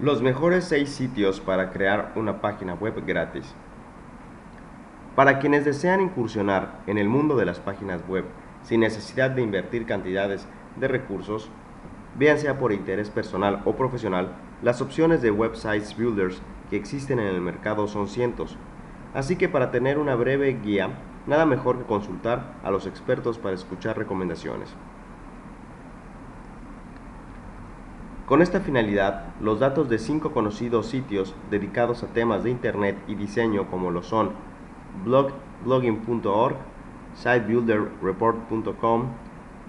Los mejores 6 sitios para crear una página web gratis. Para quienes desean incursionar en el mundo de las páginas web sin necesidad de invertir cantidades de recursos, vean sea por interés personal o profesional, las opciones de websites builders que existen en el mercado son cientos. Así que para tener una breve guía, nada mejor que consultar a los expertos para escuchar recomendaciones. Con esta finalidad, los datos de cinco conocidos sitios dedicados a temas de Internet y diseño como lo son blog, blogging.org, sitebuilderreport.com,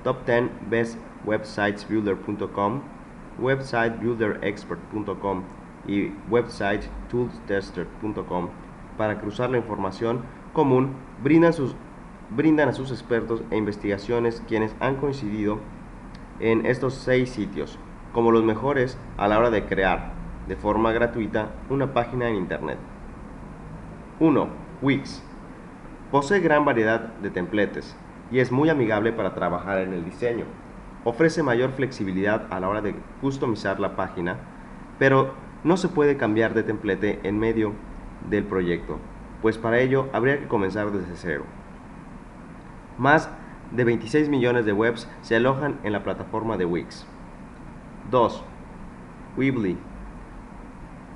top 10 bestwebsitesbuilder.com, websitebuilderexpert.com y websitetoolstester.com para cruzar la información común brindan, sus, brindan a sus expertos e investigaciones quienes han coincidido en estos seis sitios como los mejores a la hora de crear, de forma gratuita, una página en Internet. 1. Wix. Posee gran variedad de templates y es muy amigable para trabajar en el diseño. Ofrece mayor flexibilidad a la hora de customizar la página, pero no se puede cambiar de template en medio del proyecto, pues para ello habría que comenzar desde cero. Más de 26 millones de webs se alojan en la plataforma de Wix. 2. Weebly.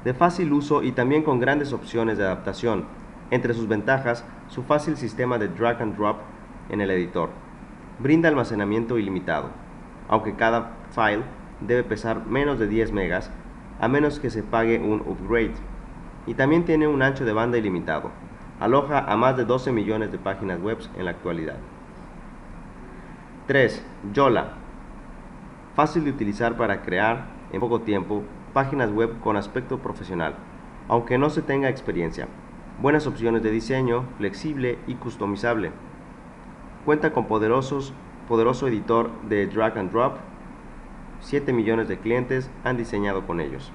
De fácil uso y también con grandes opciones de adaptación. Entre sus ventajas, su fácil sistema de drag and drop en el editor. Brinda almacenamiento ilimitado, aunque cada file debe pesar menos de 10 megas, a menos que se pague un upgrade. Y también tiene un ancho de banda ilimitado. Aloja a más de 12 millones de páginas web en la actualidad. 3. Yola fácil de utilizar para crear en poco tiempo páginas web con aspecto profesional, aunque no se tenga experiencia. Buenas opciones de diseño, flexible y customizable. Cuenta con poderosos, poderoso editor de drag and drop. 7 millones de clientes han diseñado con ellos.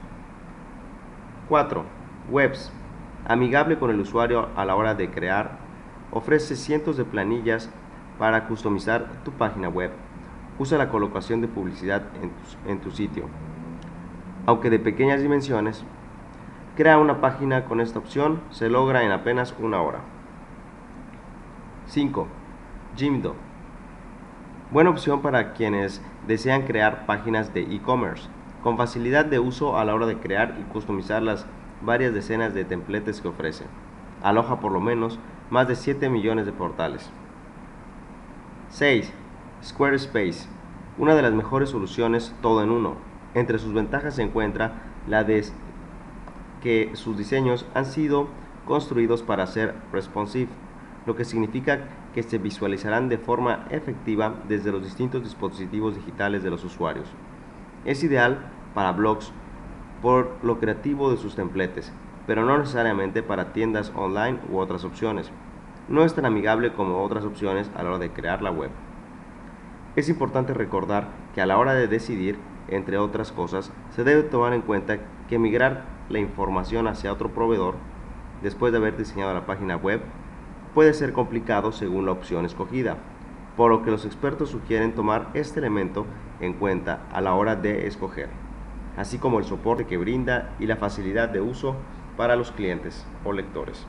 4. Webs. Amigable con el usuario a la hora de crear. Ofrece cientos de planillas para customizar tu página web usa la colocación de publicidad en tu, sitio. Aunque de pequeñas dimensiones, crea una página con esta opción, se logra en apenas una hora. 5. Jimdo. Buena opción para quienes desean crear páginas de e-commerce, con facilidad de uso a la hora de crear y customizar las varias decenas de templates que ofrece. Aloja por lo menos más de 7 millones de portales. 6. Squarespace, una de las mejores soluciones todo en uno. Entre sus ventajas se encuentra la de que sus diseños han sido construidos para ser responsive, lo que significa que se visualizarán de forma efectiva desde los distintos dispositivos digitales de los usuarios. Es ideal para blogs por lo creativo de sus templates, pero no necesariamente para tiendas online u otras opciones. No es tan amigable como otras opciones a la hora de crear la web. Es importante recordar que a la hora de decidir, entre otras cosas, se debe tomar en cuenta que migrar la información hacia otro proveedor, después de haber diseñado la página web, puede ser complicado según la opción escogida, por lo que los expertos sugieren tomar este elemento en cuenta a la hora de escoger, así como el soporte que brinda y la facilidad de uso para los clientes o lectores.